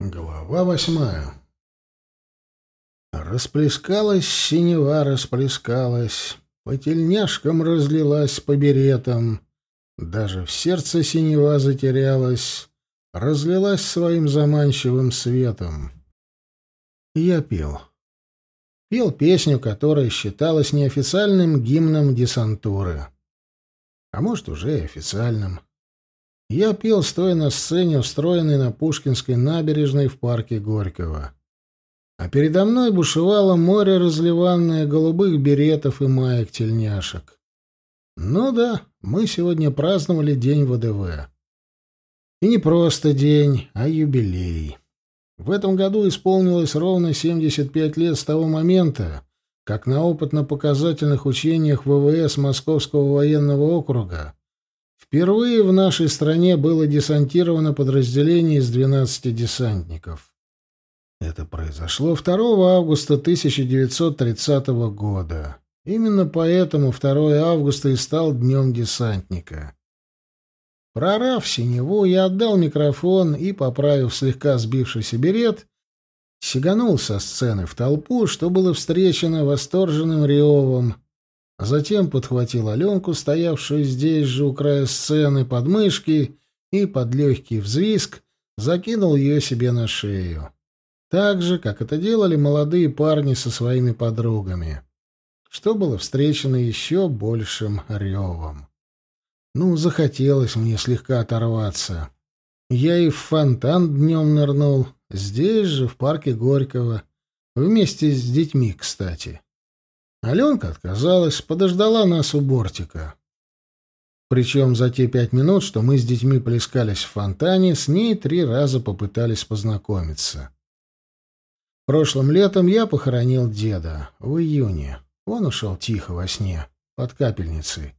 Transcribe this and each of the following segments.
Глава восьмая. Расплескалась синева, расплескалась, по тельняшкам разлилась по беретам, даже в сердце синева затерялась, разлилась своим заманчивым светом. Я пел. Пел песню, которая считалась неофициальным гимном десантуры. А может, уже и официальным. Я пел, стоя на сцене, устроенной на Пушкинской набережной в парке Горького. А передо мной бушевало море разливанное голубых беретов и маек-тельняшек. Ну да, мы сегодня праздновали День ВДВ. И не просто день, а юбилей. В этом году исполнилось ровно 75 лет с того момента, как на опытно-показательных учениях ВВС Московского военного округа Впервые в нашей стране было десантировано подразделение из 12 десантников. Это произошло 2 августа 1930 года. Именно поэтому 2 августа и стал днем десантника. Прорав синеву, я отдал микрофон и, поправив слегка сбившийся берет, сиганул со сцены в толпу, что было встречено восторженным ревом, затем подхватил Аленку, стоявшую здесь же у края сцены, под мышки и под легкий взвизг закинул ее себе на шею. Так же, как это делали молодые парни со своими подругами, что было встречено еще большим ревом. Ну, захотелось мне слегка оторваться. Я и в фонтан днем нырнул, здесь же, в парке Горького, вместе с детьми, кстати. Аленка отказалась, подождала нас у бортика. Причем за те пять минут, что мы с детьми плескались в фонтане, с ней три раза попытались познакомиться. Прошлым летом я похоронил деда, в июне. Он ушел тихо во сне, под капельницей.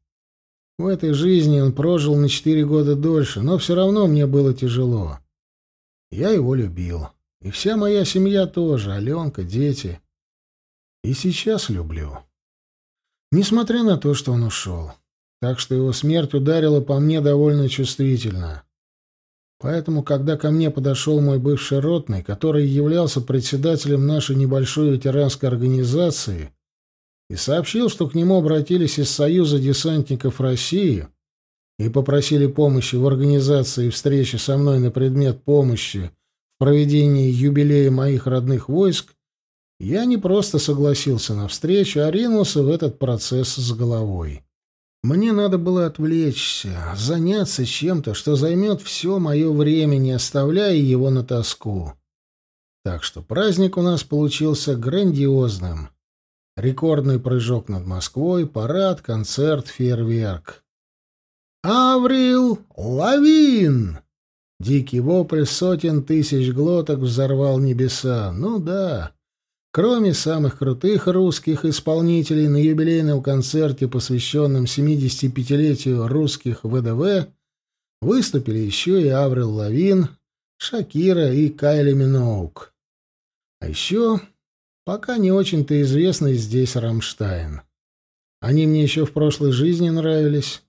В этой жизни он прожил на четыре года дольше, но все равно мне было тяжело. Я его любил. И вся моя семья тоже, Аленка, дети. И сейчас люблю. Несмотря на то, что он ушел. Так что его смерть ударила по мне довольно чувствительно. Поэтому, когда ко мне подошел мой бывший ротный, который являлся председателем нашей небольшой ветеранской организации, и сообщил, что к нему обратились из Союза десантников России и попросили помощи в организации встречи со мной на предмет помощи в проведении юбилея моих родных войск, я не просто согласился на встречу, а ринулся в этот процесс с головой. Мне надо было отвлечься, заняться чем-то, что займет все мое время, не оставляя его на тоску. Так что праздник у нас получился грандиозным. Рекордный прыжок над Москвой, парад, концерт, фейерверк. «Аврил Лавин!» Дикий вопль сотен тысяч глоток взорвал небеса. Ну да, Кроме самых крутых русских исполнителей на юбилейном концерте, посвященном 75-летию русских ВДВ, выступили еще и Аврил Лавин, Шакира и Кайли Миноуг. А еще пока не очень-то известный здесь Рамштайн. Они мне еще в прошлой жизни нравились.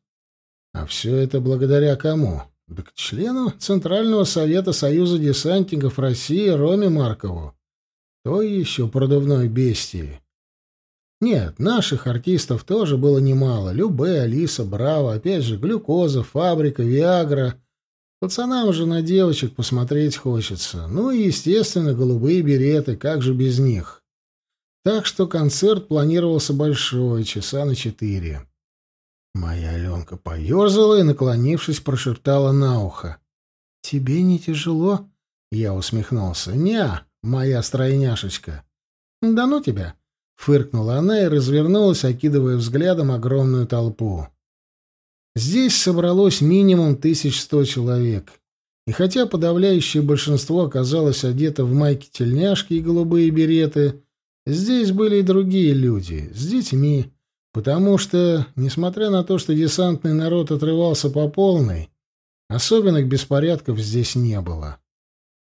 А все это благодаря кому? Да к члену Центрального совета Союза десантников России Роме Маркову. Той еще продувной бестии. Нет, наших артистов тоже было немало. Любе, Алиса, Браво, опять же, Глюкоза, Фабрика, Виагра. Пацанам же на девочек посмотреть хочется. Ну и, естественно, голубые береты, как же без них. Так что концерт планировался большой, часа на четыре. Моя Аленка поерзала и, наклонившись, прошептала на ухо. «Тебе не тяжело?» Я усмехнулся. «Не, моя стройняшечка. Да ну тебя, фыркнула она и развернулась, окидывая взглядом огромную толпу. Здесь собралось минимум тысяч сто человек. И хотя подавляющее большинство оказалось одето в майки-тельняшки и голубые береты, здесь были и другие люди, с детьми, потому что, несмотря на то, что десантный народ отрывался по полной, особенных беспорядков здесь не было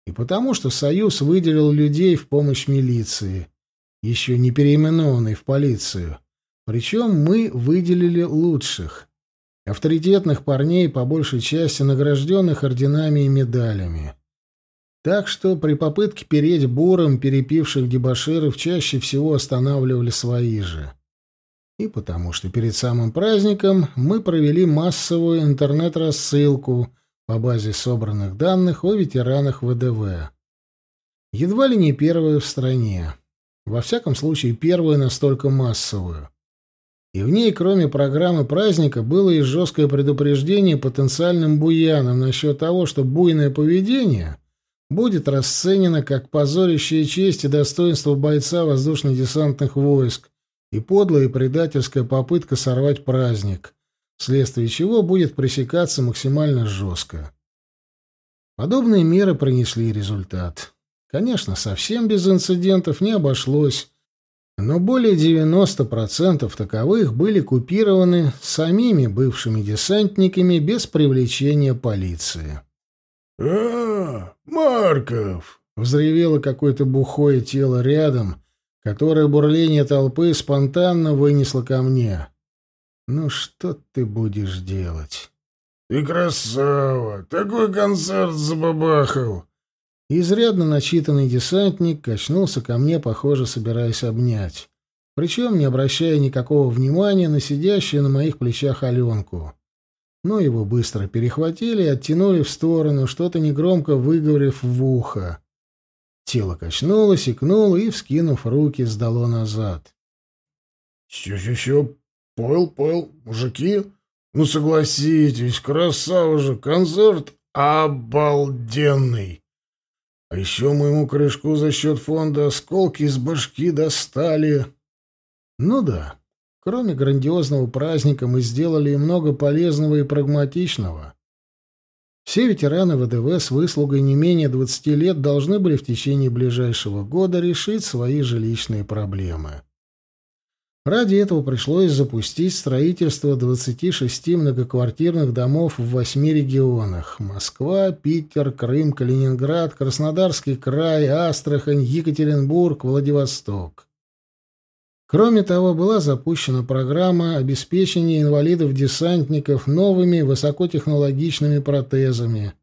и потому что Союз выделил людей в помощь милиции, еще не переименованной в полицию. Причем мы выделили лучших, авторитетных парней, по большей части награжденных орденами и медалями. Так что при попытке переть буром перепивших дебоширов чаще всего останавливали свои же. И потому что перед самым праздником мы провели массовую интернет-рассылку по базе собранных данных о ветеранах ВДВ. Едва ли не первую в стране. Во всяком случае, первую настолько массовую. И в ней, кроме программы праздника, было и жесткое предупреждение потенциальным буянам насчет того, что буйное поведение будет расценено как позорящее честь и достоинство бойца воздушно-десантных войск и подлая и предательская попытка сорвать праздник, вследствие чего будет пресекаться максимально жестко. Подобные меры принесли результат. Конечно, совсем без инцидентов не обошлось, но более 90% таковых были купированы самими бывшими десантниками без привлечения полиции. «А, Марков!» — взревело какое-то бухое тело рядом, которое бурление толпы спонтанно вынесло ко мне. «Ну что ты будешь делать?» «Ты красава! Такой концерт забабахал!» Изрядно начитанный десантник качнулся ко мне, похоже, собираясь обнять. Причем не обращая никакого внимания на сидящую на моих плечах Аленку. Но его быстро перехватили и оттянули в сторону, что-то негромко выговорив в ухо. Тело качнулось, икнуло и, вскинув руки, сдало назад. «Все-все-все, понял, понял, мужики, ну согласитесь, красава же, концерт обалденный!» А еще моему крышку за счет фонда осколки из башки достали. Ну да, кроме грандиозного праздника мы сделали и много полезного и прагматичного. Все ветераны ВДВ с выслугой не менее 20 лет должны были в течение ближайшего года решить свои жилищные проблемы. Ради этого пришлось запустить строительство 26 многоквартирных домов в восьми регионах – Москва, Питер, Крым, Калининград, Краснодарский край, Астрахань, Екатеринбург, Владивосток. Кроме того, была запущена программа обеспечения инвалидов-десантников новыми высокотехнологичными протезами,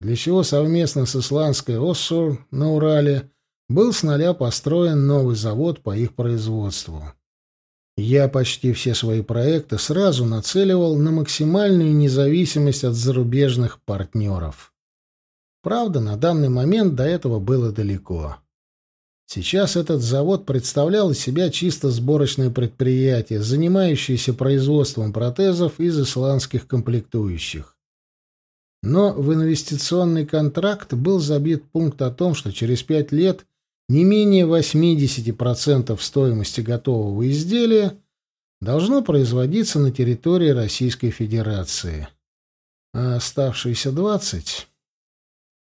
для чего совместно с исландской Оссур на Урале был с нуля построен новый завод по их производству. Я почти все свои проекты сразу нацеливал на максимальную независимость от зарубежных партнеров. Правда, на данный момент до этого было далеко. Сейчас этот завод представлял из себя чисто сборочное предприятие, занимающееся производством протезов из исландских комплектующих. Но в инвестиционный контракт был забит пункт о том, что через пять лет не менее 80% стоимости готового изделия должно производиться на территории Российской Федерации. А оставшиеся 20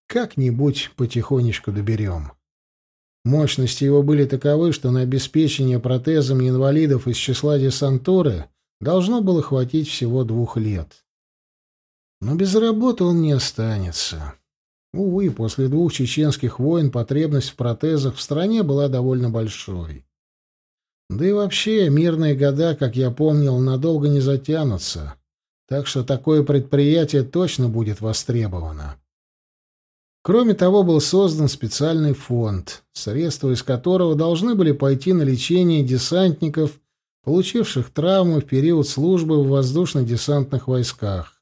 как-нибудь потихонечку доберем. Мощности его были таковы, что на обеспечение протезами инвалидов из числа десантуры должно было хватить всего двух лет. Но без работы он не останется. Увы, после двух чеченских войн потребность в протезах в стране была довольно большой. Да и вообще, мирные года, как я помнил, надолго не затянутся, так что такое предприятие точно будет востребовано. Кроме того, был создан специальный фонд, средства из которого должны были пойти на лечение десантников, получивших травмы в период службы в воздушно-десантных войсках.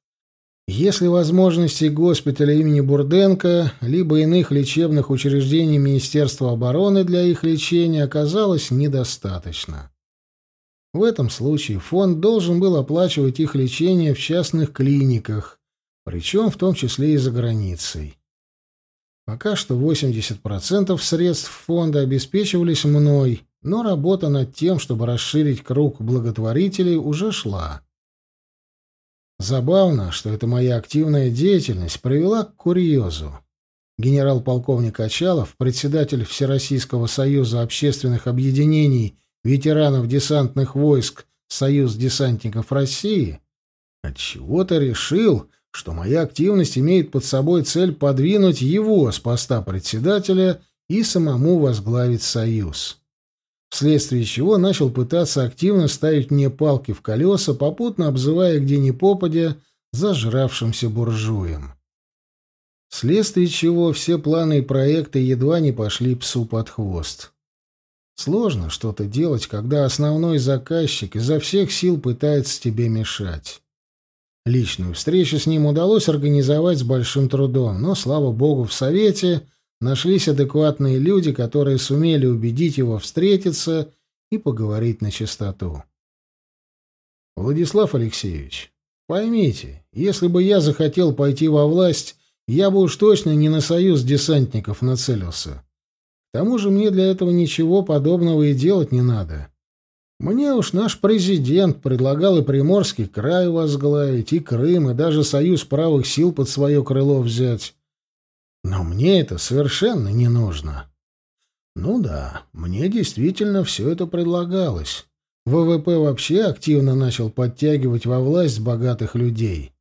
Если возможностей госпиталя имени Бурденко либо иных лечебных учреждений Министерства обороны для их лечения оказалось недостаточно. В этом случае фонд должен был оплачивать их лечение в частных клиниках, причем в том числе и за границей. Пока что 80% средств фонда обеспечивались мной, но работа над тем, чтобы расширить круг благотворителей, уже шла. Забавно, что эта моя активная деятельность привела к курьезу. Генерал-полковник Очалов, председатель Всероссийского союза общественных объединений ветеранов десантных войск Союз десантников России, отчего-то решил, что моя активность имеет под собой цель подвинуть его с поста председателя и самому возглавить союз вследствие чего начал пытаться активно ставить мне палки в колеса, попутно обзывая где ни попадя зажравшимся буржуем. вследствие чего все планы и проекты едва не пошли псу под хвост. Сложно что-то делать, когда основной заказчик изо всех сил пытается тебе мешать. Личную встречу с ним удалось организовать с большим трудом, но, слава богу, в Совете нашлись адекватные люди, которые сумели убедить его встретиться и поговорить на чистоту. Владислав Алексеевич, поймите, если бы я захотел пойти во власть, я бы уж точно не на союз десантников нацелился. К тому же мне для этого ничего подобного и делать не надо. Мне уж наш президент предлагал и Приморский край возглавить, и Крым, и даже союз правых сил под свое крыло взять. Но мне это совершенно не нужно. Ну да, мне действительно все это предлагалось. ВВП вообще активно начал подтягивать во власть богатых людей.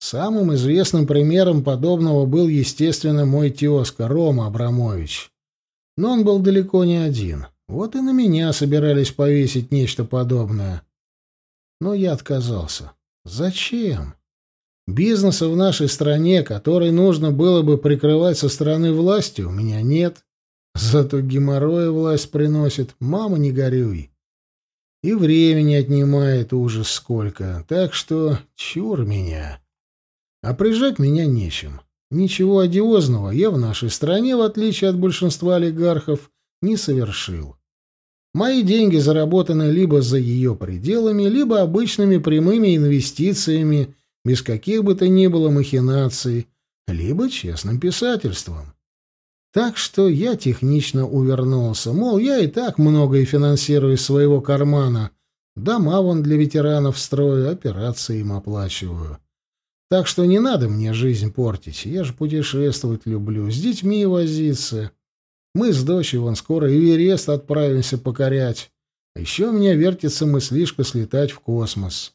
Самым известным примером подобного был, естественно, мой тезка Рома Абрамович. Но он был далеко не один. Вот и на меня собирались повесить нечто подобное. Но я отказался. Зачем? Бизнеса в нашей стране, который нужно было бы прикрывать со стороны власти, у меня нет. Зато геморроя власть приносит. Мама, не горюй. И времени отнимает ужас сколько. Так что чур меня. А прижать меня нечем. Ничего одиозного я в нашей стране, в отличие от большинства олигархов, не совершил. Мои деньги заработаны либо за ее пределами, либо обычными прямыми инвестициями, без каких бы то ни было махинаций, либо честным писательством. Так что я технично увернулся, мол, я и так многое финансирую из своего кармана. Дома вон для ветеранов строю, операции им оплачиваю. Так что не надо мне жизнь портить. Я же путешествовать люблю, с детьми возиться. Мы с дочей вон скоро Эверест отправимся покорять. А еще у меня вертится мыслишка слетать в космос.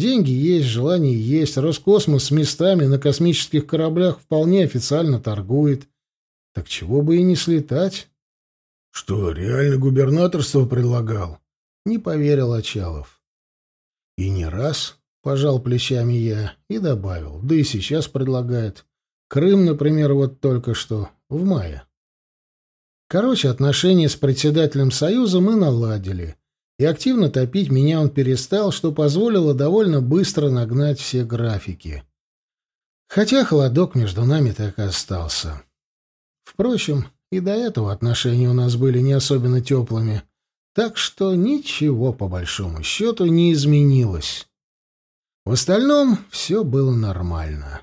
Деньги есть, желание есть. Роскосмос с местами на космических кораблях вполне официально торгует. Так чего бы и не слетать? — Что, реально губернаторство предлагал? — не поверил Очалов. — И не раз, — пожал плечами я и добавил, да и сейчас предлагает. Крым, например, вот только что, в мае. Короче, отношения с председателем Союза мы наладили, и активно топить меня он перестал, что позволило довольно быстро нагнать все графики. Хотя холодок между нами так и остался. Впрочем, и до этого отношения у нас были не особенно теплыми, так что ничего, по большому счету, не изменилось. В остальном все было нормально.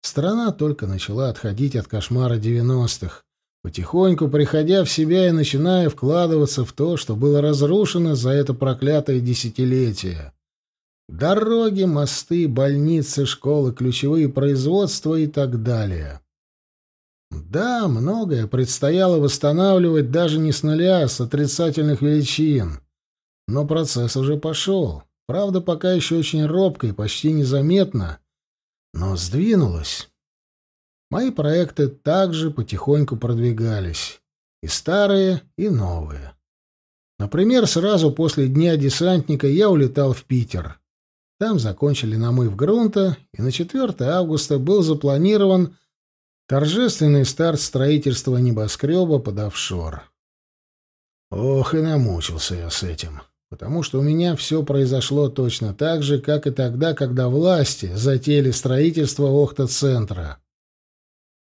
Страна только начала отходить от кошмара девяностых, потихоньку приходя в себя и начиная вкладываться в то, что было разрушено за это проклятое десятилетие. Дороги, мосты, больницы, школы, ключевые производства и так далее. Да, многое предстояло восстанавливать даже не с нуля, а с отрицательных величин. Но процесс уже пошел. Правда, пока еще очень робко и почти незаметно, но сдвинулось. Мои проекты также потихоньку продвигались. И старые, и новые. Например, сразу после Дня десантника я улетал в Питер. Там закончили намыв грунта, и на 4 августа был запланирован торжественный старт строительства небоскреба под офшор. Ох, и намучился я с этим потому что у меня все произошло точно так же, как и тогда, когда власти затеяли строительство Охта-центра.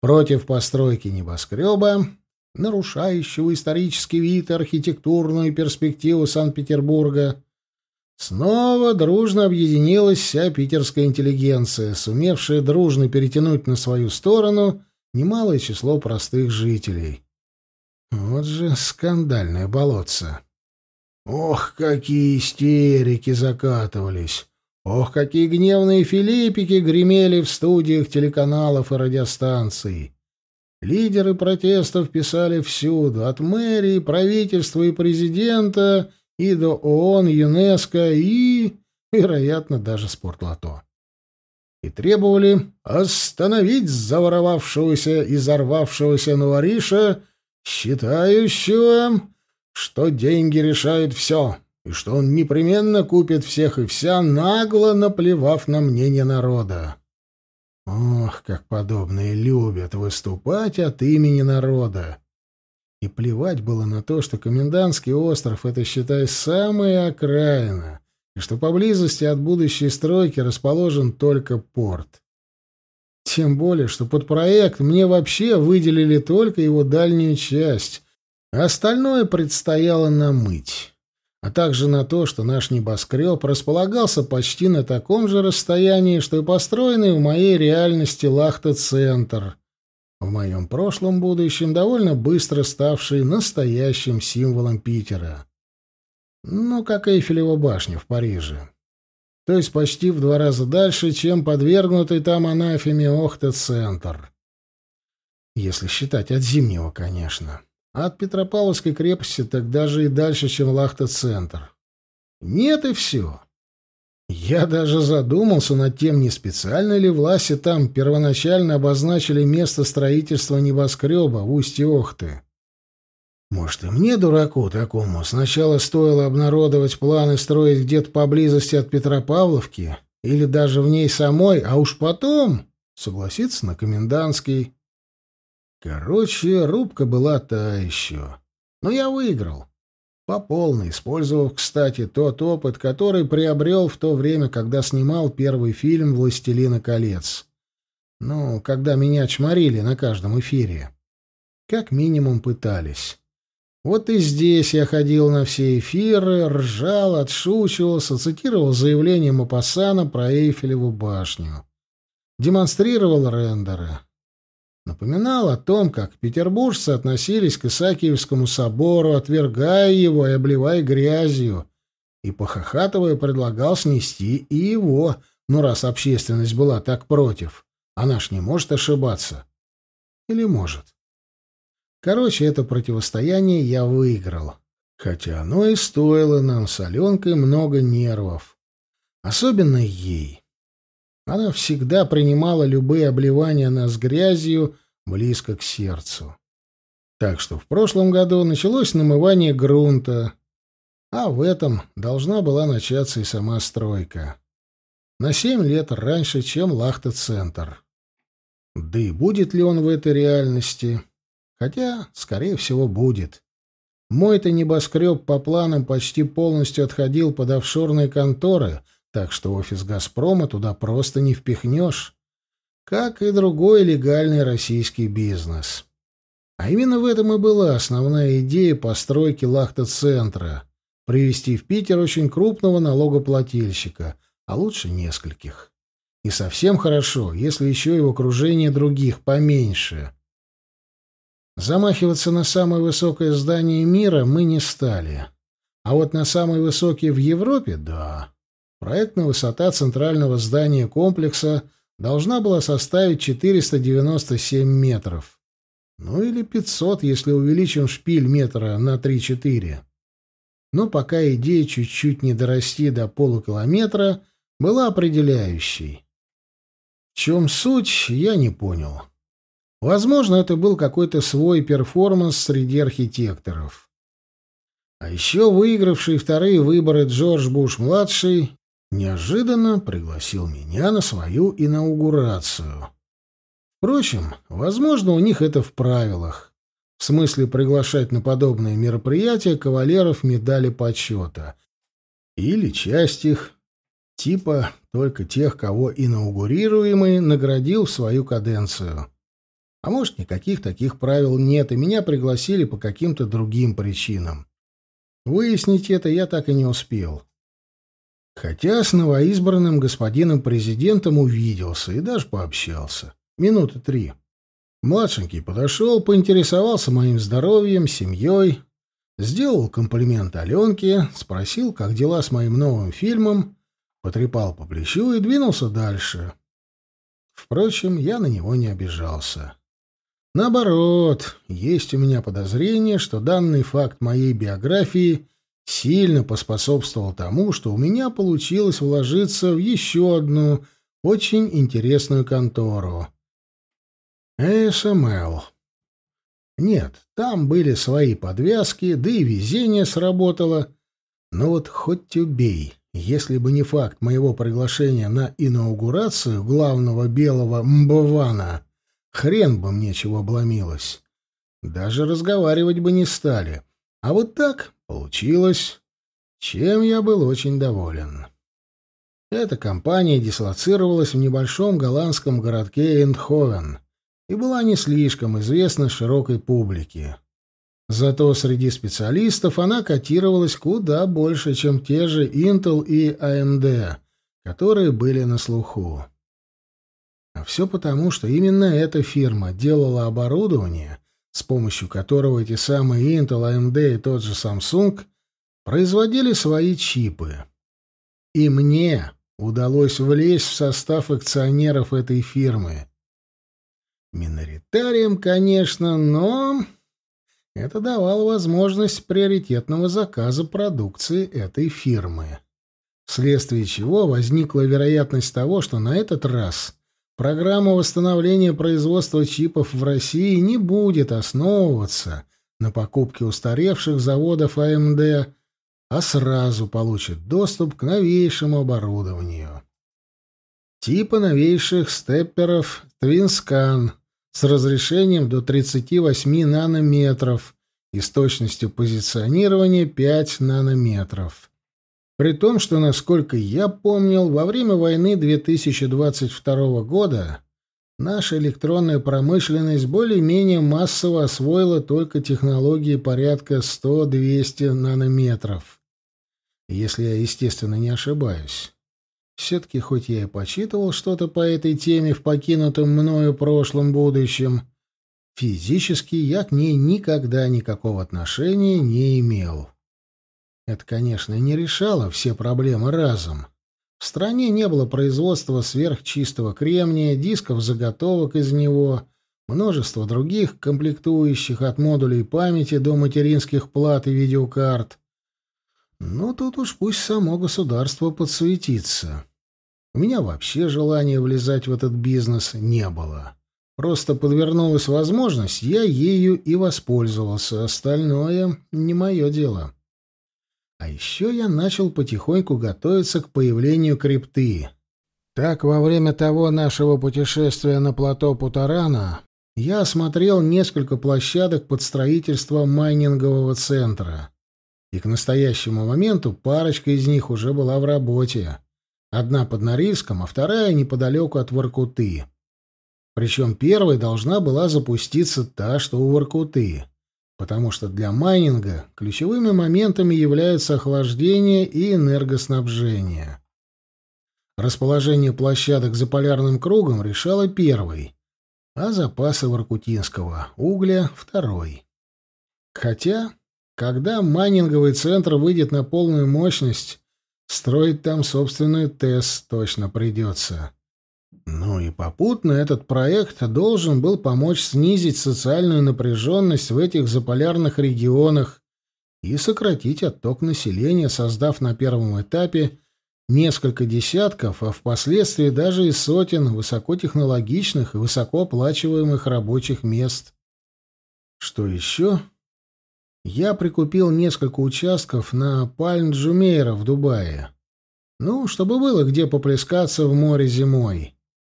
Против постройки небоскреба, нарушающего исторический вид и архитектурную перспективу Санкт-Петербурга, снова дружно объединилась вся питерская интеллигенция, сумевшая дружно перетянуть на свою сторону немалое число простых жителей. Вот же скандальное болотце. Ох, какие истерики закатывались! Ох, какие гневные филиппики гремели в студиях телеканалов и радиостанций! Лидеры протестов писали всюду, от мэрии, правительства и президента и до ООН, ЮНЕСКО и, вероятно, даже спортлото. И требовали остановить заворовавшегося и взорвавшегося новориша, считающего что деньги решают все, и что он непременно купит всех и вся, нагло наплевав на мнение народа. Ох, как подобные любят выступать от имени народа. И плевать было на то, что комендантский остров — это, считай, самая окраина, и что поблизости от будущей стройки расположен только порт. Тем более, что под проект мне вообще выделили только его дальнюю часть, а остальное предстояло намыть. А также на то, что наш небоскреб располагался почти на таком же расстоянии, что и построенный в моей реальности Лахта-центр, в моем прошлом будущем довольно быстро ставший настоящим символом Питера. Ну, как Эйфелева башня в Париже то есть почти в два раза дальше, чем подвергнутый там анафеме Охта-центр. Если считать от Зимнего, конечно. От Петропавловской крепости так даже и дальше, чем Лахта-центр. Нет и все. Я даже задумался над тем, не специально ли власти там первоначально обозначили место строительства небоскреба в устье Охты. Может, и мне, дураку такому, сначала стоило обнародовать планы строить где-то поблизости от Петропавловки или даже в ней самой, а уж потом согласиться на комендантский. Короче, рубка была та еще. Но я выиграл. По полной, использовав, кстати, тот опыт, который приобрел в то время, когда снимал первый фильм «Властелина колец». Ну, когда меня чморили на каждом эфире. Как минимум пытались. Вот и здесь я ходил на все эфиры, ржал, отшучивался, цитировал заявление Мапассана про Эйфелеву башню. Демонстрировал рендеры. Напоминал о том, как петербуржцы относились к Исаакиевскому собору, отвергая его и обливая грязью, и, похохатывая, предлагал снести и его, ну, раз общественность была так против. Она ж не может ошибаться. Или может? Короче, это противостояние я выиграл. Хотя оно и стоило нам с Аленкой много нервов. Особенно ей. Она всегда принимала любые обливания нас грязью близко к сердцу. Так что в прошлом году началось намывание грунта, а в этом должна была начаться и сама стройка. На семь лет раньше, чем Лахта-центр. Да и будет ли он в этой реальности, Хотя, скорее всего, будет. Мой-то небоскреб по планам почти полностью отходил под офшорные конторы, так что офис «Газпрома» туда просто не впихнешь. Как и другой легальный российский бизнес. А именно в этом и была основная идея постройки лахта-центра — привести в Питер очень крупного налогоплательщика, а лучше нескольких. И совсем хорошо, если еще и в окружении других поменьше — Замахиваться на самое высокое здание мира мы не стали. А вот на самый высокий в Европе — да. Проектная высота центрального здания комплекса должна была составить 497 метров. Ну или 500, если увеличим шпиль метра на 3-4. Но пока идея чуть-чуть не дорасти до полукилометра была определяющей. В чем суть, я не понял. Возможно, это был какой-то свой перформанс среди архитекторов. А еще выигравший вторые выборы Джордж Буш-младший неожиданно пригласил меня на свою инаугурацию. Впрочем, возможно, у них это в правилах. В смысле приглашать на подобные мероприятия кавалеров медали почета. Или часть их, типа только тех, кого инаугурируемый наградил в свою каденцию. А может, никаких таких правил нет, и меня пригласили по каким-то другим причинам. Выяснить это я так и не успел. Хотя с новоизбранным господином президентом увиделся и даже пообщался. Минуты три. Младшенький подошел, поинтересовался моим здоровьем, семьей, сделал комплимент Аленке, спросил, как дела с моим новым фильмом, потрепал по плечу и двинулся дальше. Впрочем, я на него не обижался. Наоборот, есть у меня подозрение, что данный факт моей биографии сильно поспособствовал тому, что у меня получилось вложиться в еще одну очень интересную контору. СМЛ. Нет, там были свои подвязки, да и везение сработало. Но вот хоть убей, Если бы не факт моего приглашения на инаугурацию главного белого Мбавана, хрен бы мне чего обломилось. Даже разговаривать бы не стали. А вот так получилось, чем я был очень доволен. Эта компания дислоцировалась в небольшом голландском городке Эндховен и была не слишком известна широкой публике. Зато среди специалистов она котировалась куда больше, чем те же Intel и AMD, которые были на слуху. А все потому, что именно эта фирма делала оборудование, с помощью которого эти самые Intel, AMD и тот же Samsung производили свои чипы. И мне удалось влезть в состав акционеров этой фирмы. Миноритарием, конечно, но это давало возможность приоритетного заказа продукции этой фирмы. Вследствие чего возникла вероятность того, что на этот раз программа восстановления производства чипов в России не будет основываться на покупке устаревших заводов АМД, а сразу получит доступ к новейшему оборудованию. Типа новейших степперов TwinScan с разрешением до 38 нанометров и с точностью позиционирования 5 нанометров. При том, что, насколько я помнил, во время войны 2022 года наша электронная промышленность более-менее массово освоила только технологии порядка 100-200 нанометров. Если я, естественно, не ошибаюсь. Все-таки, хоть я и почитывал что-то по этой теме в покинутом мною прошлом будущем, физически я к ней никогда никакого отношения не имел. Это, конечно, не решало все проблемы разом. В стране не было производства сверхчистого кремния, дисков заготовок из него, множество других комплектующих от модулей памяти до материнских плат и видеокарт. Но тут уж пусть само государство подсуетится. У меня вообще желания влезать в этот бизнес не было. Просто подвернулась возможность, я ею и воспользовался. Остальное не мое дело. А еще я начал потихоньку готовиться к появлению крипты. Так, во время того нашего путешествия на плато Путарана я осмотрел несколько площадок под строительство майнингового центра и к настоящему моменту парочка из них уже была в работе. Одна под Норильском, а вторая неподалеку от Воркуты. Причем первой должна была запуститься та, что у Воркуты, потому что для майнинга ключевыми моментами являются охлаждение и энергоснабжение. Расположение площадок за полярным кругом решало первый, а запасы воркутинского угля — второй. Хотя когда майнинговый центр выйдет на полную мощность, строить там собственную ТЭС точно придется. Ну и попутно этот проект должен был помочь снизить социальную напряженность в этих заполярных регионах и сократить отток населения, создав на первом этапе несколько десятков, а впоследствии даже и сотен высокотехнологичных и высокооплачиваемых рабочих мест. Что еще? я прикупил несколько участков на Пальм-Джумейра в Дубае. Ну, чтобы было где поплескаться в море зимой.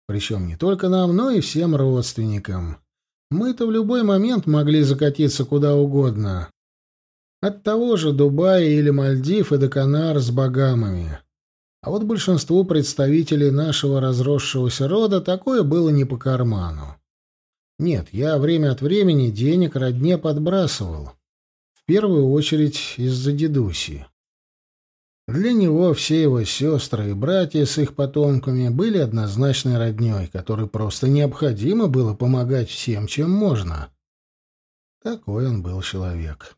Причем не только нам, но и всем родственникам. Мы-то в любой момент могли закатиться куда угодно. От того же Дубая или Мальдив и до Канар с Багамами. А вот большинству представителей нашего разросшегося рода такое было не по карману. Нет, я время от времени денег родне подбрасывал. В первую очередь из-за дедуси. Для него все его сестры и братья с их потомками были однозначной роднёй, которой просто необходимо было помогать всем, чем можно. Такой он был человек.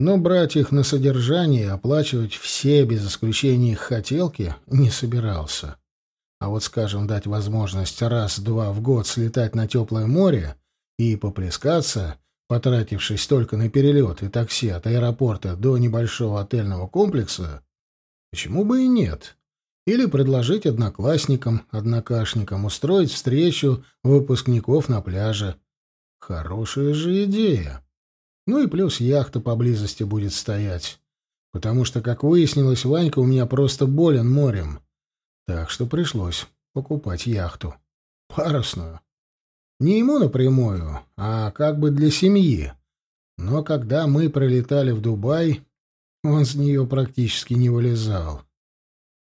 Но брать их на содержание и оплачивать все, без исключения их хотелки, не собирался. А вот, скажем, дать возможность раз-два в год слетать на теплое море и поплескаться потратившись только на перелет и такси от аэропорта до небольшого отельного комплекса, почему бы и нет? Или предложить одноклассникам, однокашникам устроить встречу выпускников на пляже. Хорошая же идея. Ну и плюс яхта поблизости будет стоять. потому что, как выяснилось, Ванька у меня просто болен морем. Так что пришлось покупать яхту. Парусную. Не ему напрямую, а как бы для семьи. Но когда мы прилетали в Дубай, он с нее практически не вылезал.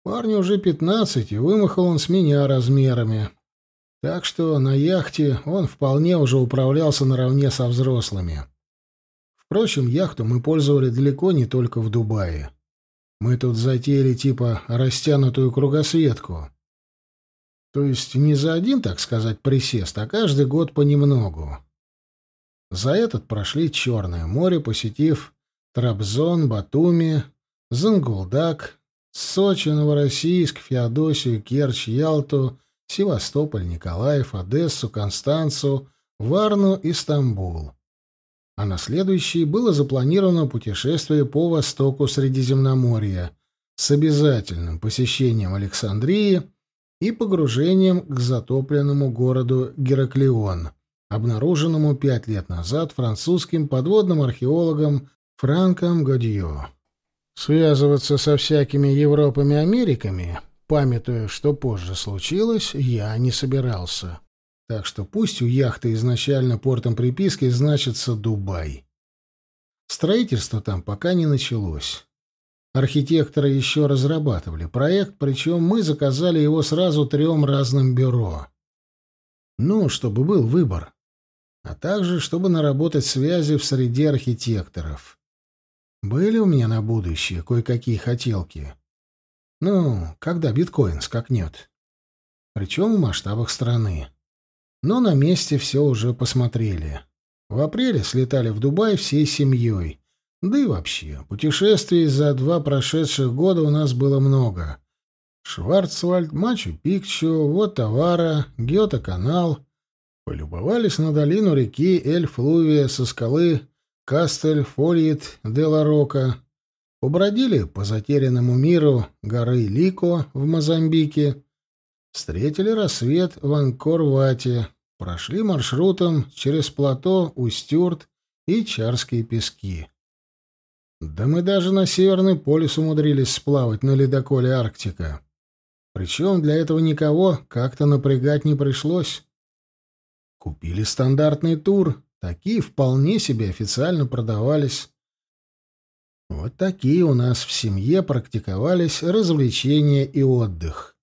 Парню уже пятнадцать, и вымахал он с меня размерами. Так что на яхте он вполне уже управлялся наравне со взрослыми. Впрочем, яхту мы пользовали далеко не только в Дубае. Мы тут затеяли типа растянутую кругосветку. То есть не за один, так сказать, присест, а каждый год понемногу. За этот прошли Черное море, посетив Трабзон, Батуми, Зангулдак, Сочи, Новороссийск, Феодосию, Керчь, Ялту, Севастополь, Николаев, Одессу, Констанцу, Варну и Стамбул. А на следующий было запланировано путешествие по востоку Средиземноморья с обязательным посещением Александрии и погружением к затопленному городу Гераклион, обнаруженному пять лет назад французским подводным археологом Франком Годьо. Связываться со всякими Европами Америками, памятуя, что позже случилось, я не собирался. Так что пусть у яхты изначально портом приписки значится Дубай. Строительство там пока не началось. Архитекторы еще разрабатывали проект, причем мы заказали его сразу трем разным бюро. Ну, чтобы был выбор. А также, чтобы наработать связи в среде архитекторов. Были у меня на будущее кое-какие хотелки. Ну, когда биткоин скакнет. Причем в масштабах страны. Но на месте все уже посмотрели. В апреле слетали в Дубай всей семьей. Да и вообще, путешествий за два прошедших года у нас было много. Шварцвальд, Мачу-Пикчу, Вот-Тавара, Гёта-канал. Полюбовались на долину реки Эль-Флувия со скалы Кастель-Фольет де Ла-Рока. Побродили по затерянному миру горы Лико в Мозамбике. Встретили рассвет в Анкор-Вате. Прошли маршрутом через плато Устюрт и Чарские пески. Да мы даже на Северный полюс умудрились сплавать на ледоколе Арктика. Причем для этого никого как-то напрягать не пришлось. Купили стандартный тур, такие вполне себе официально продавались. Вот такие у нас в семье практиковались развлечения и отдых.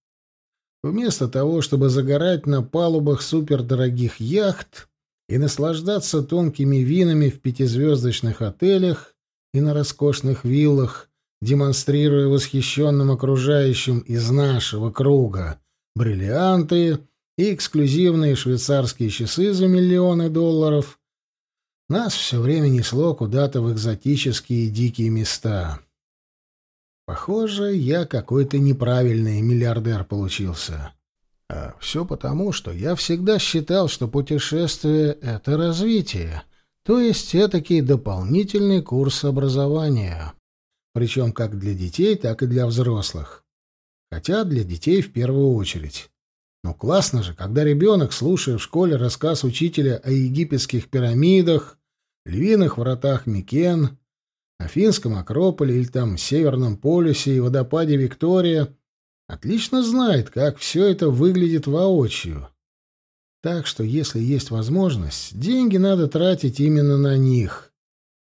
Вместо того, чтобы загорать на палубах супердорогих яхт и наслаждаться тонкими винами в пятизвездочных отелях и на роскошных виллах, демонстрируя восхищенным окружающим из нашего круга бриллианты и эксклюзивные швейцарские часы за миллионы долларов, нас все время несло куда-то в экзотические дикие места. Похоже, я какой-то неправильный миллиардер получился. А все потому, что я всегда считал, что путешествие — это развитие, то есть этакий дополнительный курс образования. Причем как для детей, так и для взрослых. Хотя для детей в первую очередь. Но классно же, когда ребенок, слушая в школе рассказ учителя о египетских пирамидах, львиных вратах Микен, Афинском Акрополе или там Северном полюсе и водопаде Виктория, отлично знает, как все это выглядит воочию. Так что, если есть возможность, деньги надо тратить именно на них,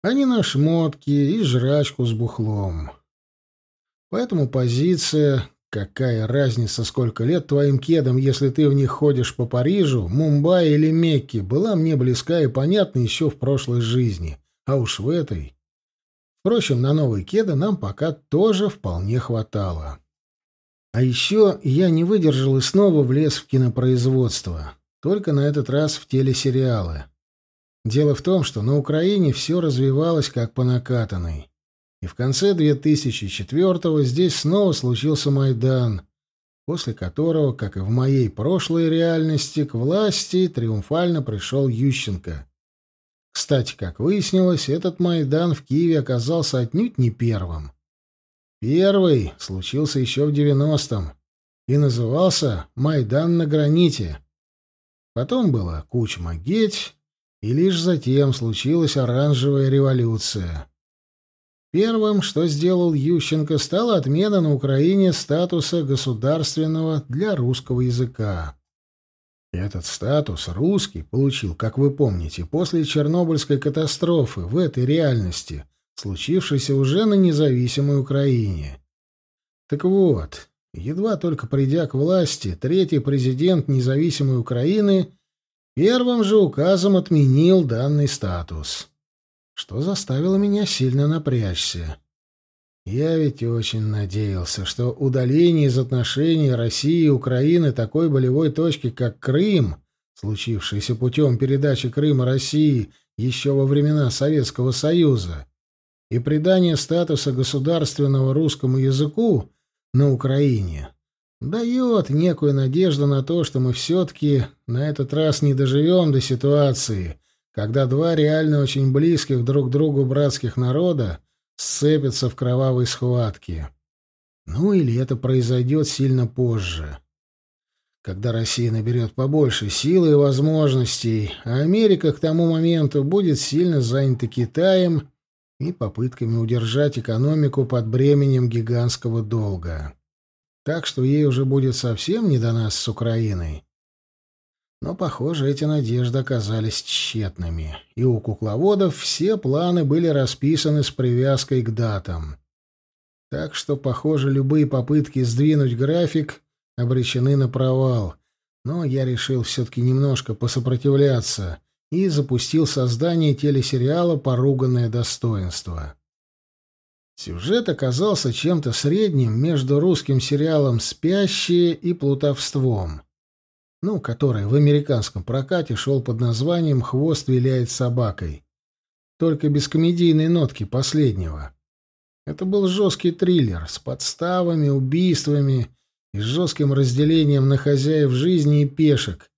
а не на шмотки и жрачку с бухлом. Поэтому позиция «какая разница, сколько лет твоим кедам, если ты в них ходишь по Парижу, Мумбаи или Мекке» была мне близка и понятна еще в прошлой жизни, а уж в этой Впрочем, на новые кеды нам пока тоже вполне хватало. А еще я не выдержал и снова влез в кинопроизводство, только на этот раз в телесериалы. Дело в том, что на Украине все развивалось как по накатанной. И в конце 2004-го здесь снова случился Майдан, после которого, как и в моей прошлой реальности, к власти триумфально пришел Ющенко. Кстати, как выяснилось, этот Майдан в Киеве оказался отнюдь не первым. Первый случился еще в 90-м и назывался «Майдан на граните». Потом была Кучма-Геть, и лишь затем случилась оранжевая революция. Первым, что сделал Ющенко, стала отмена на Украине статуса государственного для русского языка. Этот статус русский получил, как вы помните, после Чернобыльской катастрофы в этой реальности, случившейся уже на независимой Украине. Так вот, едва только придя к власти, третий президент независимой Украины первым же указом отменил данный статус что заставило меня сильно напрячься. Я ведь очень надеялся, что удаление из отношений России и Украины такой болевой точки, как Крым, случившееся путем передачи Крыма России еще во времена Советского Союза, и придание статуса государственного русскому языку на Украине, дает некую надежду на то, что мы все-таки на этот раз не доживем до ситуации, когда два реально очень близких друг другу братских народа сцепятся в кровавой схватке. Ну или это произойдет сильно позже, когда Россия наберет побольше силы и возможностей, а Америка к тому моменту будет сильно занята Китаем и попытками удержать экономику под бременем гигантского долга. Так что ей уже будет совсем не до нас с Украиной. Но, похоже, эти надежды оказались тщетными, и у кукловодов все планы были расписаны с привязкой к датам. Так что, похоже, любые попытки сдвинуть график обречены на провал. Но я решил все-таки немножко посопротивляться и запустил создание телесериала «Поруганное достоинство». Сюжет оказался чем-то средним между русским сериалом «Спящие» и «Плутовством» ну, который в американском прокате шел под названием «Хвост виляет собакой», только без комедийной нотки последнего. Это был жесткий триллер с подставами, убийствами и жестким разделением на хозяев жизни и пешек,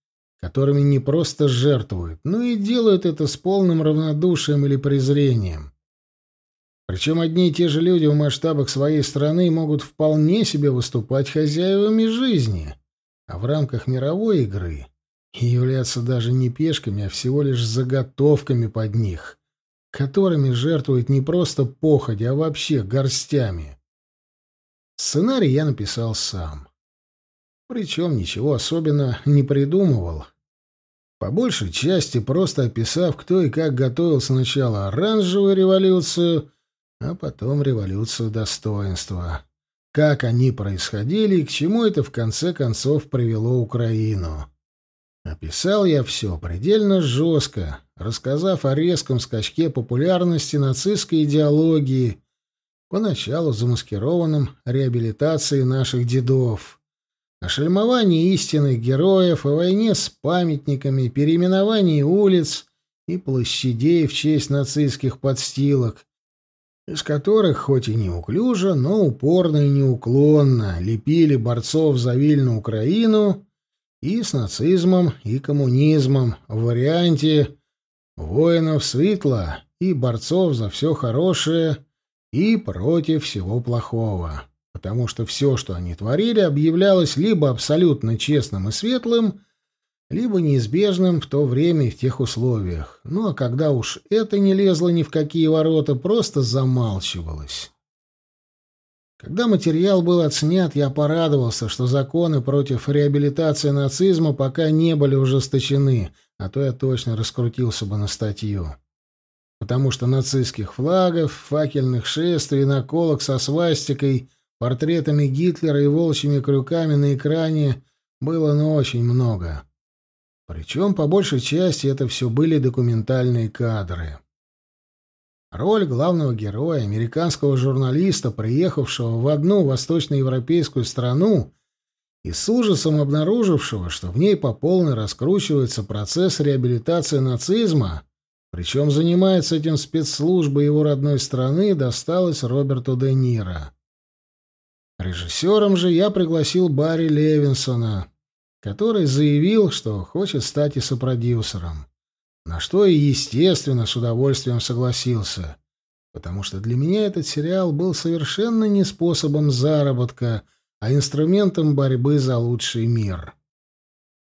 которыми не просто жертвуют, но и делают это с полным равнодушием или презрением. Причем одни и те же люди в масштабах своей страны могут вполне себе выступать хозяевами жизни а в рамках мировой игры являться даже не пешками, а всего лишь заготовками под них, которыми жертвуют не просто походи, а вообще горстями. Сценарий я написал сам. Причем ничего особенно не придумывал. По большей части просто описав, кто и как готовил сначала оранжевую революцию, а потом революцию достоинства как они происходили и к чему это в конце концов привело Украину. Описал я все предельно жестко, рассказав о резком скачке популярности нацистской идеологии, поначалу замаскированном реабилитацией наших дедов, о шельмовании истинных героев, о войне с памятниками, переименовании улиц и площадей в честь нацистских подстилок, из которых хоть и неуклюже, но упорно и неуклонно лепили борцов за вильную Украину и с нацизмом и коммунизмом в варианте воинов светла и борцов за все хорошее и против всего плохого, потому что все, что они творили, объявлялось либо абсолютно честным и светлым, либо неизбежным в то время и в тех условиях. Ну а когда уж это не лезло ни в какие ворота, просто замалчивалось. Когда материал был отснят, я порадовался, что законы против реабилитации нацизма пока не были ужесточены, а то я точно раскрутился бы на статью. Потому что нацистских флагов, факельных шествий, наколок со свастикой, портретами Гитлера и волчьими крюками на экране было ну очень много. Причем, по большей части, это все были документальные кадры. Роль главного героя, американского журналиста, приехавшего в одну восточноевропейскую страну и с ужасом обнаружившего, что в ней по полной раскручивается процесс реабилитации нацизма, причем занимается этим спецслужба его родной страны, досталась Роберту Де Ниро. Режиссером же я пригласил Барри Левинсона, который заявил, что хочет стать и сопродюсером. На что и, естественно, с удовольствием согласился, потому что для меня этот сериал был совершенно не способом заработка, а инструментом борьбы за лучший мир.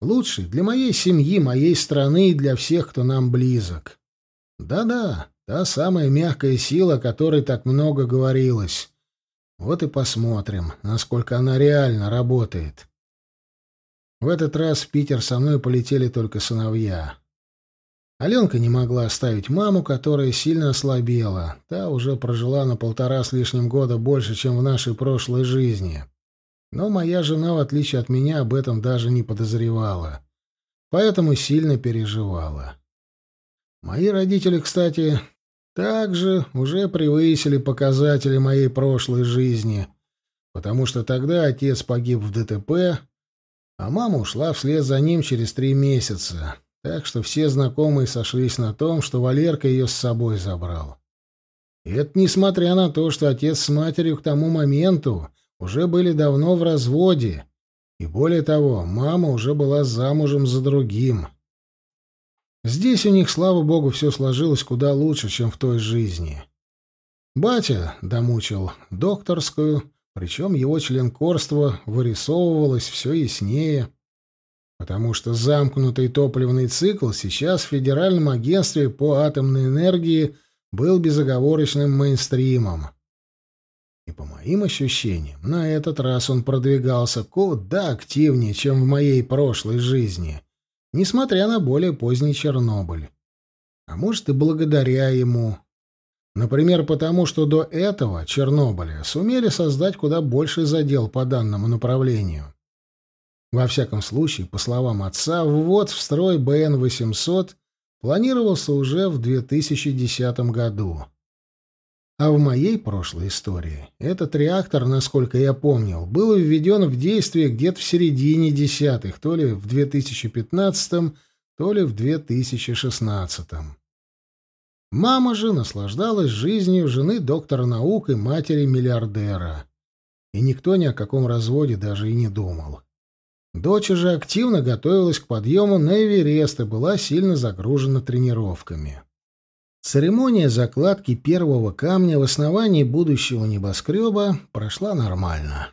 Лучший для моей семьи, моей страны и для всех, кто нам близок. Да-да, Та самая мягкая сила, о которой так много говорилось. Вот и посмотрим, насколько она реально работает. В этот раз в Питер со мной полетели только сыновья. Аленка не могла оставить маму, которая сильно ослабела. Та уже прожила на полтора с лишним года больше, чем в нашей прошлой жизни. Но моя жена, в отличие от меня, об этом даже не подозревала. Поэтому сильно переживала. Мои родители, кстати, также уже превысили показатели моей прошлой жизни, потому что тогда отец погиб в ДТП, а мама ушла вслед за ним через три месяца, так что все знакомые сошлись на том, что Валерка ее с собой забрал. И это несмотря на то, что отец с матерью к тому моменту уже были давно в разводе, и более того, мама уже была замужем за другим. Здесь у них, слава богу, все сложилось куда лучше, чем в той жизни. Батя домучил докторскую, причем его членкорство вырисовывалось все яснее потому что замкнутый топливный цикл сейчас в Федеральном агентстве по атомной энергии был безоговорочным мейнстримом. И по моим ощущениям, на этот раз он продвигался куда активнее, чем в моей прошлой жизни, несмотря на более поздний Чернобыль. А может и благодаря ему. Например, потому что до этого Чернобыля сумели создать куда больше задел по данному направлению. Во всяком случае, по словам отца, ввод в строй БН-800 планировался уже в 2010 году. А в моей прошлой истории этот реактор, насколько я помнил, был введен в действие где-то в середине десятых, то ли в 2015, то ли в 2016. Мама же наслаждалась жизнью жены доктора наук и матери миллиардера. И никто ни о каком разводе даже и не думал. Дочь же активно готовилась к подъему на Эверест и была сильно загружена тренировками. Церемония закладки первого камня в основании будущего небоскреба прошла нормально.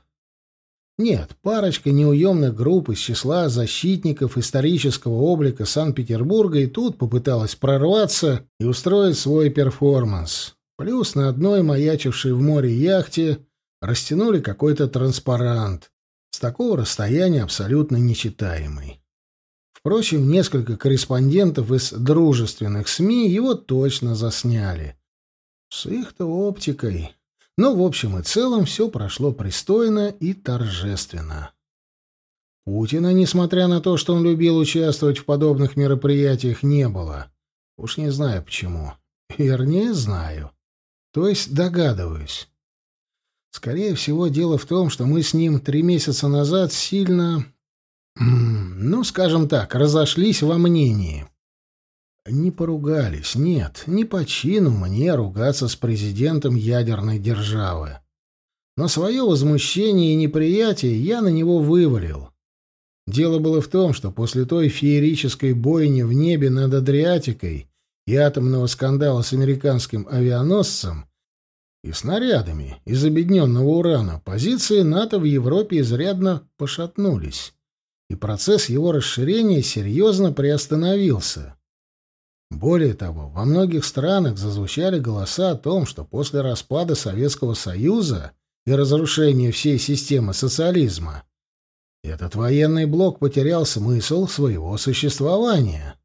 Нет, парочка неуемных групп из числа защитников исторического облика Санкт-Петербурга и тут попыталась прорваться и устроить свой перформанс. Плюс на одной маячившей в море яхте растянули какой-то транспарант, с такого расстояния абсолютно нечитаемый. Впрочем, несколько корреспондентов из дружественных СМИ его точно засняли. С их-то оптикой. Но, в общем и целом, все прошло пристойно и торжественно. Путина, несмотря на то, что он любил участвовать в подобных мероприятиях, не было. Уж не знаю почему. Вернее, знаю. То есть догадываюсь. Скорее всего, дело в том, что мы с ним три месяца назад сильно, ну, скажем так, разошлись во мнении. Не поругались, нет, не по чину мне ругаться с президентом ядерной державы. Но свое возмущение и неприятие я на него вывалил. Дело было в том, что после той феерической бойни в небе над Адриатикой и атомного скандала с американским авианосцем и снарядами из обедненного урана позиции НАТО в Европе изрядно пошатнулись, и процесс его расширения серьезно приостановился. Более того, во многих странах зазвучали голоса о том, что после распада Советского Союза и разрушения всей системы социализма этот военный блок потерял смысл своего существования.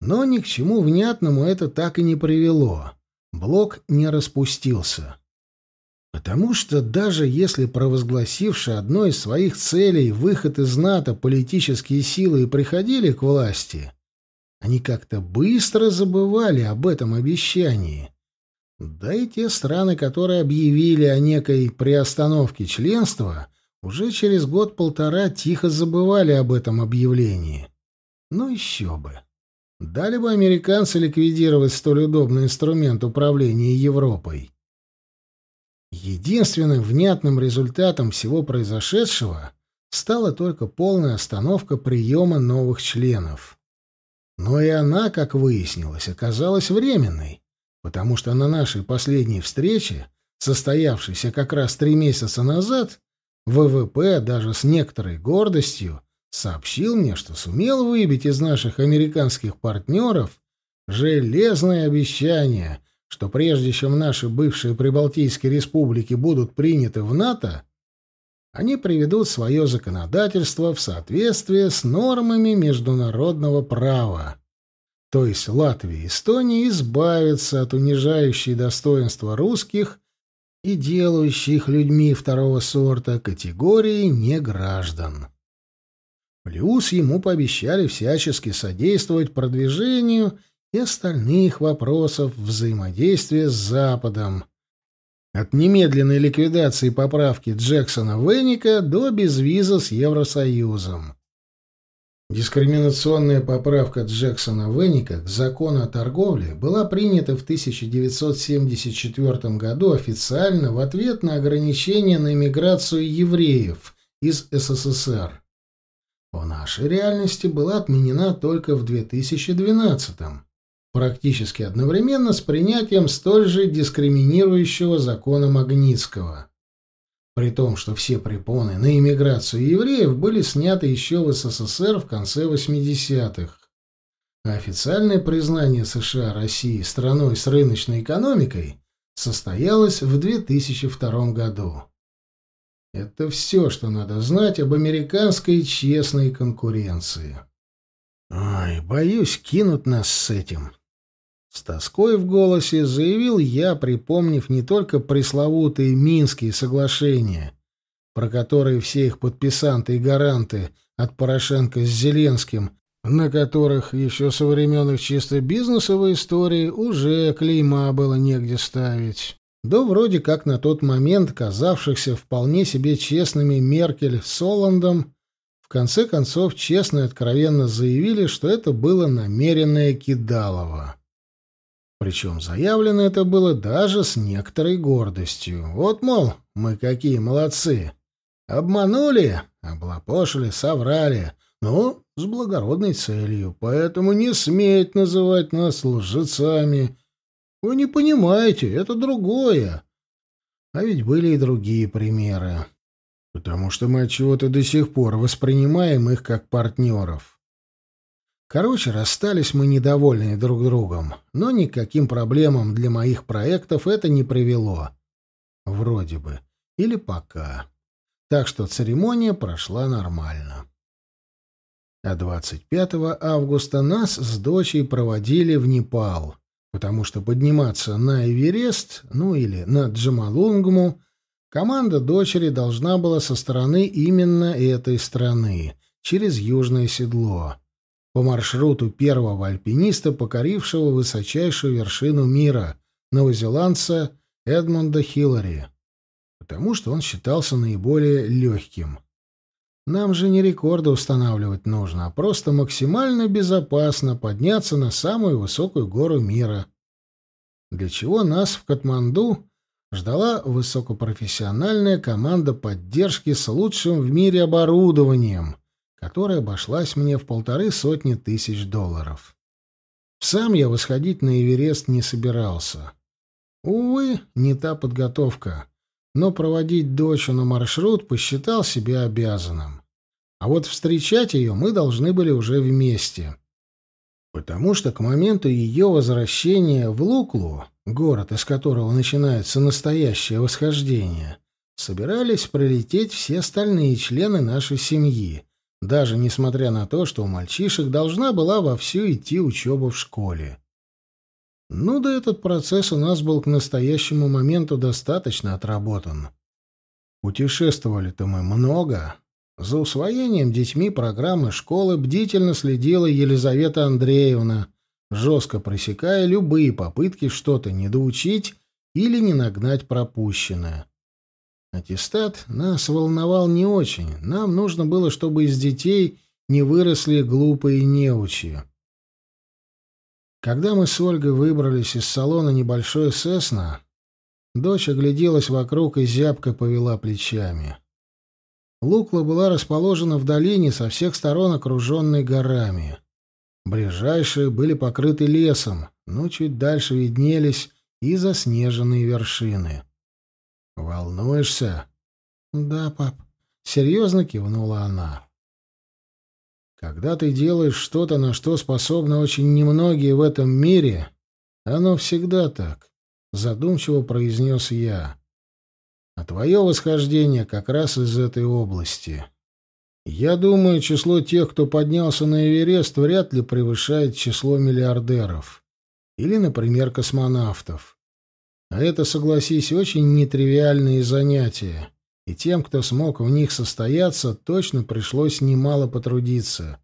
Но ни к чему внятному это так и не привело блок не распустился. Потому что даже если провозгласившие одной из своих целей выход из НАТО политические силы и приходили к власти, они как-то быстро забывали об этом обещании. Да и те страны, которые объявили о некой приостановке членства, уже через год-полтора тихо забывали об этом объявлении. Ну еще бы. Дали бы американцы ликвидировать столь удобный инструмент управления Европой. Единственным внятным результатом всего произошедшего стала только полная остановка приема новых членов. Но и она, как выяснилось, оказалась временной, потому что на нашей последней встрече, состоявшейся как раз три месяца назад, ВВП даже с некоторой гордостью сообщил мне, что сумел выбить из наших американских партнеров железное обещание, что прежде чем наши бывшие прибалтийские республики будут приняты в НАТО, они приведут свое законодательство в соответствие с нормами международного права. То есть Латвия и Эстония избавятся от унижающей достоинства русских и делающих людьми второго сорта категории неграждан. Плюс ему пообещали всячески содействовать продвижению и остальных вопросов взаимодействия с Западом, от немедленной ликвидации поправки Джексона Веника до безвиза с Евросоюзом. Дискриминационная поправка Джексона Веника к закону о торговле была принята в 1974 году официально в ответ на ограничения на иммиграцию евреев из СССР. В нашей реальности была отменена только в 2012 году практически одновременно с принятием столь же дискриминирующего закона Магнитского. При том, что все препоны на иммиграцию евреев были сняты еще в СССР в конце 80-х. А официальное признание США России страной с рыночной экономикой состоялось в 2002 году. Это все, что надо знать об американской честной конкуренции. Ой, боюсь, кинут нас с этим. С тоской в голосе заявил я, припомнив не только пресловутые Минские соглашения, про которые все их подписанты и гаранты от Порошенко с Зеленским, на которых еще со времен их чисто бизнесовой истории уже клейма было негде ставить. Да вроде как на тот момент казавшихся вполне себе честными Меркель с Оландом в конце концов честно и откровенно заявили, что это было намеренное кидалово. Причем заявлено это было даже с некоторой гордостью. Вот, мол, мы какие молодцы. Обманули, облапошили, соврали. Но с благородной целью. Поэтому не сметь называть нас лжецами. Вы не понимаете, это другое. А ведь были и другие примеры. Потому что мы от чего-то до сих пор воспринимаем их как партнеров. Короче, расстались мы недовольны друг другом, но никаким проблемам для моих проектов это не привело. Вроде бы. Или пока. Так что церемония прошла нормально. А 25 августа нас с дочей проводили в Непал, потому что подниматься на Эверест, ну или на Джамалунгму, команда дочери должна была со стороны именно этой страны, через Южное Седло по маршруту первого альпиниста, покорившего высочайшую вершину мира, новозеландца Эдмунда Хиллари, потому что он считался наиболее легким. Нам же не рекорды устанавливать нужно, а просто максимально безопасно подняться на самую высокую гору мира. Для чего нас в Катманду ждала высокопрофессиональная команда поддержки с лучшим в мире оборудованием — которая обошлась мне в полторы сотни тысяч долларов. Сам я восходить на Эверест не собирался. Увы, не та подготовка, но проводить дочь на маршрут посчитал себя обязанным. А вот встречать ее мы должны были уже вместе. Потому что к моменту ее возвращения в Луклу, город, из которого начинается настоящее восхождение, собирались прилететь все остальные члены нашей семьи, даже несмотря на то, что у мальчишек должна была вовсю идти учеба в школе. Ну да этот процесс у нас был к настоящему моменту достаточно отработан. Путешествовали-то мы много. За усвоением детьми программы школы бдительно следила Елизавета Андреевна, жестко пресекая любые попытки что-то недоучить или не нагнать пропущенное. Аттестат нас волновал не очень. Нам нужно было, чтобы из детей не выросли глупые неучи. Когда мы с Ольгой выбрались из салона небольшой «Сесна», дочь огляделась вокруг и зябко повела плечами. Лукла была расположена в долине со всех сторон окруженной горами. Ближайшие были покрыты лесом, но чуть дальше виднелись и заснеженные вершины. «Волнуешься?» «Да, пап», — серьезно кивнула она. Когда ты делаешь что-то, на что способны очень немногие в этом мире, оно всегда так, — задумчиво произнес я. А твое восхождение как раз из этой области. Я думаю, число тех, кто поднялся на Эверест, вряд ли превышает число миллиардеров. Или, например, космонавтов. А это, согласись, очень нетривиальные занятия и тем, кто смог в них состояться, точно пришлось немало потрудиться.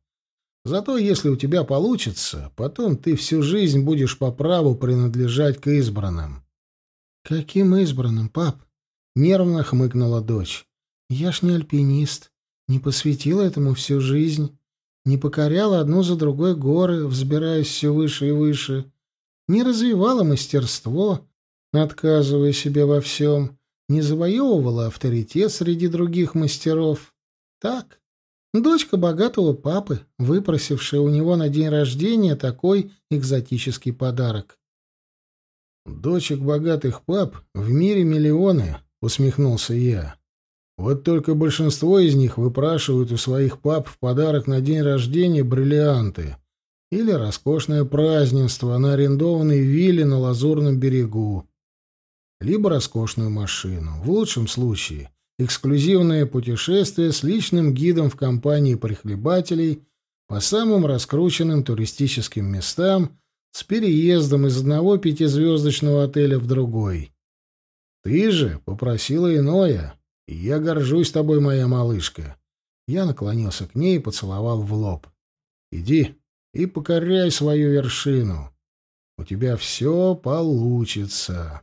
Зато если у тебя получится, потом ты всю жизнь будешь по праву принадлежать к избранным. — Каким избранным, пап? — нервно хмыкнула дочь. — Я ж не альпинист, не посвятила этому всю жизнь, не покоряла одну за другой горы, взбираясь все выше и выше, не развивала мастерство, отказывая себе во всем, не завоевывала авторитет среди других мастеров. Так, дочка богатого папы, выпросившая у него на день рождения такой экзотический подарок. «Дочек богатых пап в мире миллионы», — усмехнулся я. «Вот только большинство из них выпрашивают у своих пап в подарок на день рождения бриллианты или роскошное празднество на арендованной вилле на Лазурном берегу либо роскошную машину. В лучшем случае эксклюзивное путешествие с личным гидом в компании прихлебателей по самым раскрученным туристическим местам с переездом из одного пятизвездочного отеля в другой. Ты же попросила иное, я горжусь тобой, моя малышка. Я наклонился к ней и поцеловал в лоб. Иди и покоряй свою вершину. У тебя все получится.